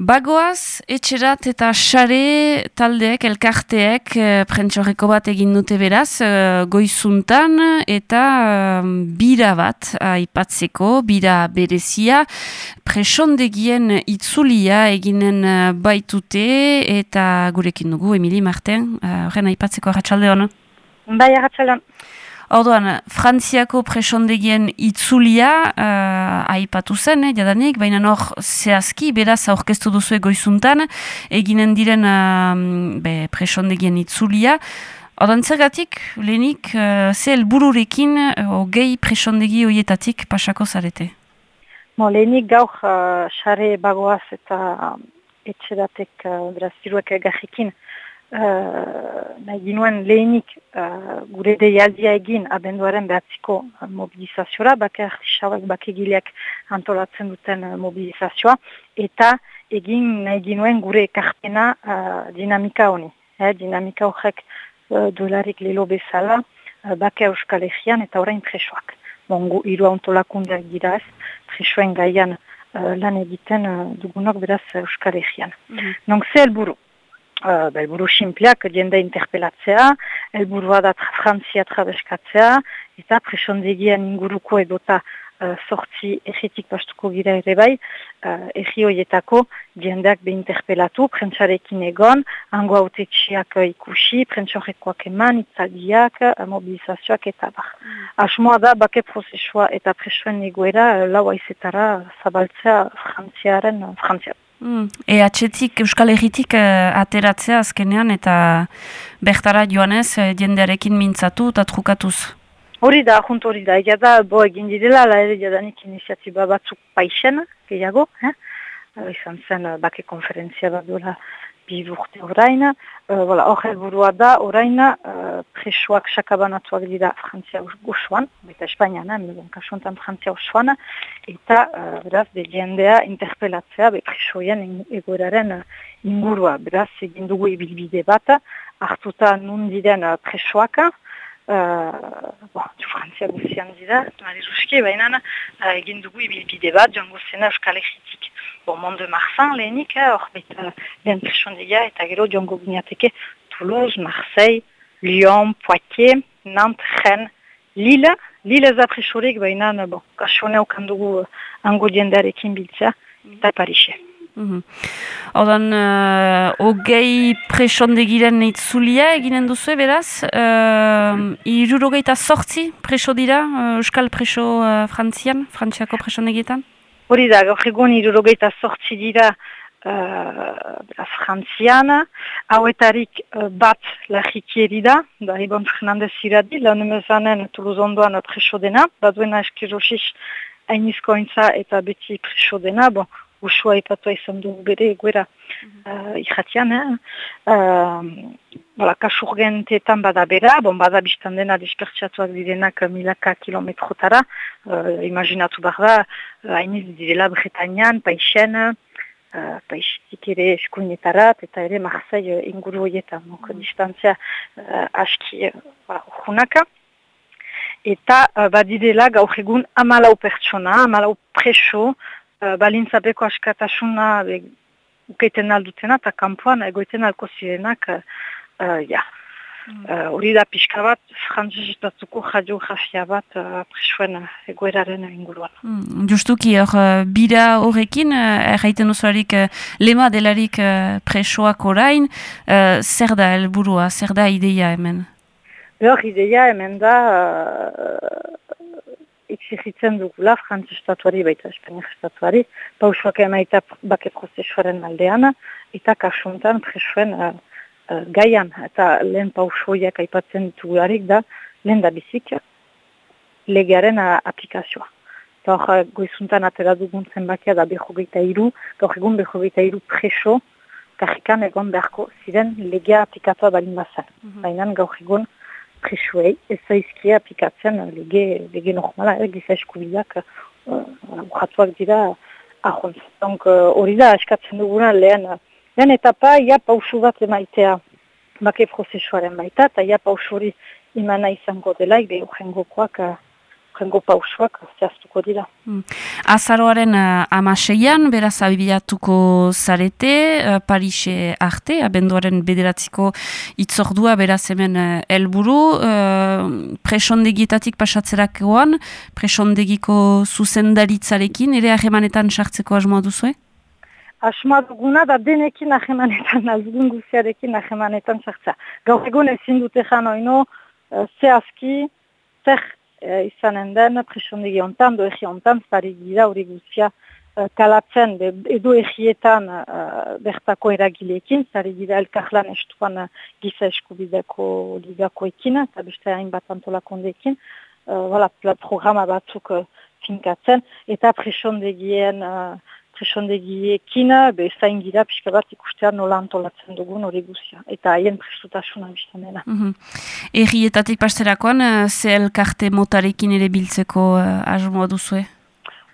Bagoaz, etxerat eta xare taldeek, elkarteek, e, prentxorreko bat egin dute beraz, e, goizuntan eta e, bira bat aipatzeko, bira berezia, presondegien itzulia eginen baitute eta gurekin dugu, Emili Marten, horren aipatzeko arratsalde hona? Bai, arratsalde Orduan, Frantziako presondegien itzulia uh, aipatu zen, eh, jadanik, baina hor zehazki, beraz aurkeztu duzu egoizuntan, eginen diren uh, be, presondegien itzulia. Orduan, zergatik, lehenik, uh, ze helbururekin uh, gehi presondegi horietatik pasako zarete? Mo, lehenik gaur, xare bagoaz eta etxeratek, uh, beraz, ziruak egajikin, uh, nahi ginuen lehenik uh, gure deialdia egin abenduaren behatziko mobilizaziora, bake artisauak, bake gileak antolatzen duten mobilizazioa, eta egin nahi ginuen gure ekarpena uh, dinamika honi. Eh, dinamika horrek uh, dolarik lelo bezala, uh, bake euskal egian eta orain presoak. Bongo, iru antolakundeak dira ez, presoen gaian uh, lan egiten uh, dugunok beraz euskal egian. Mm -hmm. Nonk ze helburu, Uh, elburu simpleak jende interpelatzea, elburua da tra frantzia trabeskatzea, eta presondegian inguruko edota uh, sortzi egetik pastuko gira ere bai, uh, egi horietako jendeak be interpelatu, prentsarekin egon, hango haute uh, ikusi, prentsarekoak eman, itzaldiak, uh, mobilizazioak eta bar. Mm. Asmoa da, bake prozesua eta presoen egoera, uh, lau aizetara zabaltzea frantziaren, frantziaren. Mm. E atxetik, Euskal Herritik uh, ateratzea azkenean eta bertara joanez uh, jendearekin mintzatu eta trukatuz? Hori da, junt hori da. Ega da, bo egin direla, la ere jadanik iniziatiba batzuk paixen, gehiago, eh? Izan zen uh, bake konferentzia bat duela bi urte oraina. Uh, Hor burua da, oraina uh, presoak sakabanatuak dira Frantzia osoan, eta Espainian, eh, kasuntan Frantzia osoan, eta uh, beraz, de jendea interpelatzea be presoien egoeraren uh, ingurua. Beraz, egin dugu ibilbide bat, hartuta nun diren uh, Uh, bon, Frantzia guzian dira, Mari Ruski, baina uh, egin dugu ibilbide bat, joango zena Euskal Egitik bon, Mont de Marsan lehenik, eh, hor beta lehen presondia eta gero joango gineateke Toulouse, Marseille, Lyon, Poitiers, Nantes, Rennes, Lille, Lille za presorik, baina, bon, kasone okandugu uh, ango diendarekin biltzea, eta Parise. Mm Odan, uh, ogei presondegiren itzulia eginen duzu, beraz? Uh, Irurogeita sortzi preso dira, uh, Euskal preso uh, frantzian, frantziako presondegietan? Hori da, gaur egun irurogeita sortzi dira uh, frantziana, hauetarik uh, bat lahikieri da, da Ibon Fernandez iradi, lan emezanen Toulouse preso dena, bat duena eskirosis hainizko eta beti preso dena, bon, usua ipatua izan du bere eguera uh, ikatian, eh? uh, kasurgentetan bada bera, bon, bada biztan dena dispertsiatuak direnak milaka kilometrotara, uh, imaginatu behar da, hainiz uh, direla Bretañan, Paixen, uh, Paixitik ere eskuinetarat, eta ere Marseille inguru horietan, mm. distantzia uh, aski uh, Eta uh, badirela gaur egun amalau pertsona, amalau preso, balintzapeko askatasuna ukeiten aldutena eta kanpoan egoiten alko zirenak, uh, ja. Mm. Hori uh, da pixka bat, frantzizitatuko radiografia bat uh, presuen egoeraren inguruan. Mm, justuki, hor, uh, bira horrekin, uh, erraiten usuarik uh, lema delarik uh, presoak orain, uh, zer da helburua, zer da ideia hemen? Hor, ideia hemen da, exigitzen dugula frantz estatuari baita espainak estatuari, pausuak emaita bake prozesuaren aldean, eta kasuntan presuen uh, uh, gaian, eta lehen pausuiak aipatzen ditugularik da, lehen da bizik, legearen uh, aplikazioa. Eta hor, goizuntan atera dugun zenbakia da behogeita iru, gaur egun behogeita iru preso, kajikan egon beharko ziren legea aplikatoa balin bazan. Mm -hmm. Baina gaur egun, presuei, ez zaizkia aplikatzen lege, lege normala, eh, giza eskubideak uh, dira ahontz. Donc hori da, eskatzen duguna lehen, lehen etapa, ia pausu bat emaitea bake prozesuaren baita, eta ia pausu hori imana izango dela, ibe urrengokoak urrengo pausuak zehaztuko dira. Mm. Azaroaren uh, amaseian, beraz abiatuko zarete, uh, Parise arte, abenduaren bederatziko itzordua, beraz hemen uh, elburu, uh, presondegietatik pasatzerak egoan, presondegiko zuzendaritzarekin, ere ahemanetan sartzeko asmoa duzue? Asmoa duguna da denekin ahemanetan, azgun guziarekin ahemanetan sartza. Gaur egun ezin dute jan oino, uh, zehazki, zer e, izanen den presondegi ontan, do egi ontan, zari gira hori guzia e, kalatzen be, edo egietan e, bertako eragileekin, zari gira elkarlan estuan giza eskubideko ligako ekin, eta beste hainbat antolakondeekin, e, programa batzuk e, finkatzen, eta presondegien presondegiekin, be zain gira pixka bat ikustean nola antolatzen dugun hori guzia. Eta haien prestutasuna biztan dena. Mm -hmm. Errietatik pasterakoan, uh, ze elkarte motarekin ere biltzeko uh, asmoa duzue?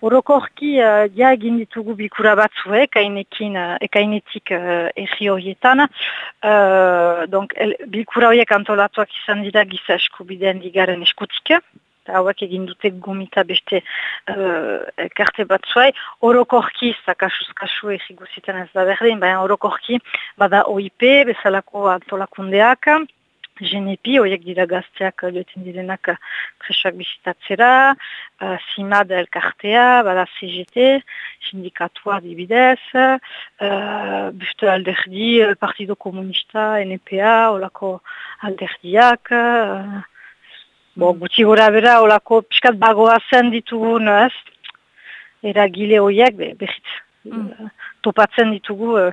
Orokorki, uh, ja egin ditugu bikura batzu, ekainekin, uh, ekainetik uh, erri horietan. Uh, donc, el, bilkura horiek antolatuak izan dira giza eskubideen digaren eskutik eta hauek egin dute gomita beste uh, karte batzuai, orokorki, zakasuz kasu egigu ziten ez da berdin, baina orokorki, bada OIP, bezalako antolakundeak, GNP, horiek dira gazteak leheten direnak presoak bisitatzera, uh, CIMAD elkartea, bada CGT, sindikatua dibidez, uh, beste alderdi, Partido Komunista, NPA, olako alderdiak, uh, Bo, gutxi gora bera, olako piskat bagoa zen ditugu, no ez? Eragile horiek, be, behitz, mm. topatzen ditugu uh,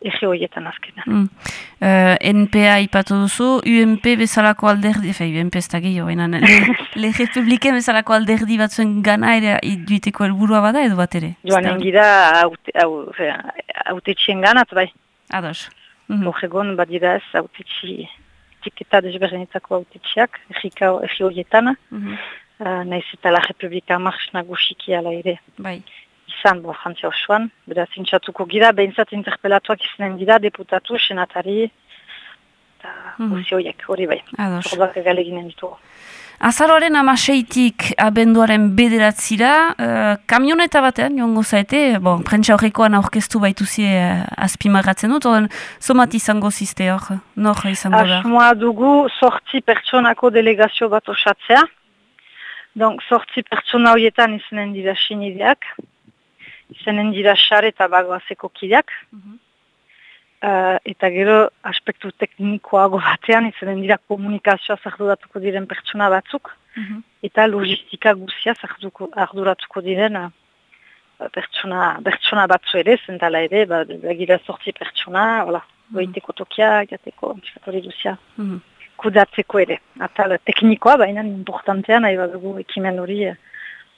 ege horietan azkena. Mm. Uh, NPA ipatu duzu, UMP bezalako alderdi, efe, UMP ez da gehiago, enan, le, le republiken bezalako alderdi batzuen gana ere duiteko helburua bada edo bat ere? Joan engira haute txien ganat, bai. Ados. Mm -hmm. Horregon, badira ez, haute txien etiketa desberdinetako autetxeak, errika erri horietan, mm -hmm. uh, nahiz eta la Republika Marx nagusiki ala ere. Bai. Izan, bo, jantzia osoan, bera zintxatuko gira, behintzat interpelatuak izanen dira, deputatu, senatari, eta mm -hmm. hori bai. Ados. Zordak egaleginen ditugu. Azaroaren amaseitik abenduaren bederatzira, uh, kamioneta batean, jongo zaite, bon, prentsa horrekoan aurkeztu baituzie uh, azpimagatzen dut, oren, somat izango ziste hor, nor izango da? Asmoa dugu sortzi pertsonako delegazio bat osatzea, donc sortzi pertsona horietan izanen dira sinideak, izanen dira xare eta bagoazeko kideak, mhm. Uh, eta gero aspektu teknikoago batean izanen dira komunikazioa zarduratuko diren pertsona batzuk mhm. eta logistika guzia zarduratuko diren uh, pertsona, pertsona batzu ere, zentala ere, ba, gira sortzi pertsona, hola, mm goiteko tokia, jateko, hori duzia, mm kudatzeko ere. Eta teknikoa, baina importantean, nahi badugu ekimen hori uh,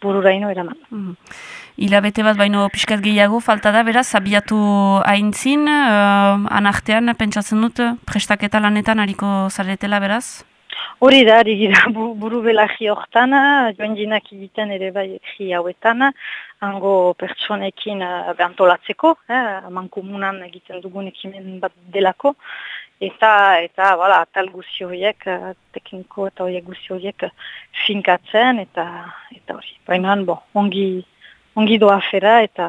bururaino eraman. Mm Ilabete bat baino pixkat gehiago, falta da, beraz, abiatu haintzin, uh, anartean, pentsatzen dut, prestaketa lanetan hariko zaretela, beraz? Hori da, hori gira, buru belagi horretan, joan jinak egiten ere bai egi hauetan, hango pertsonekin uh, behantolatzeko, eh, komunan egiten dugun ekimen bat delako, eta, eta, bala, tal guzi horiek, uh, tekniko eta horiek guzi horiek finkatzen, eta, eta hori. Baina, bo, ongi, ongi doa fera eta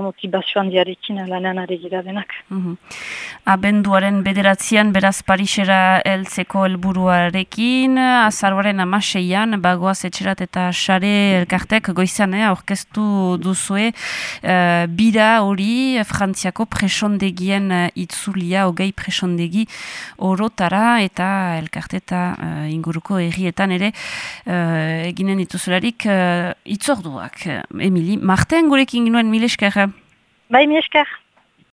motivazioan diarekin lanean ari gira denak. Mm Abenduaren bederatzean beraz Parisera heltzeko helburuarekin, azaruaren amaseian, bagoaz etxerat eta sare elkartek goizan, eh, orkestu duzue, uh, bira hori frantziako presondegien uh, itzulia, hogei presondegi orotara eta elkarte eta uh, inguruko errietan ere uh, eginen dituzularik uh, itzorduak. Emili, Marten gurekin ginoen mileskera Bai, mi esker.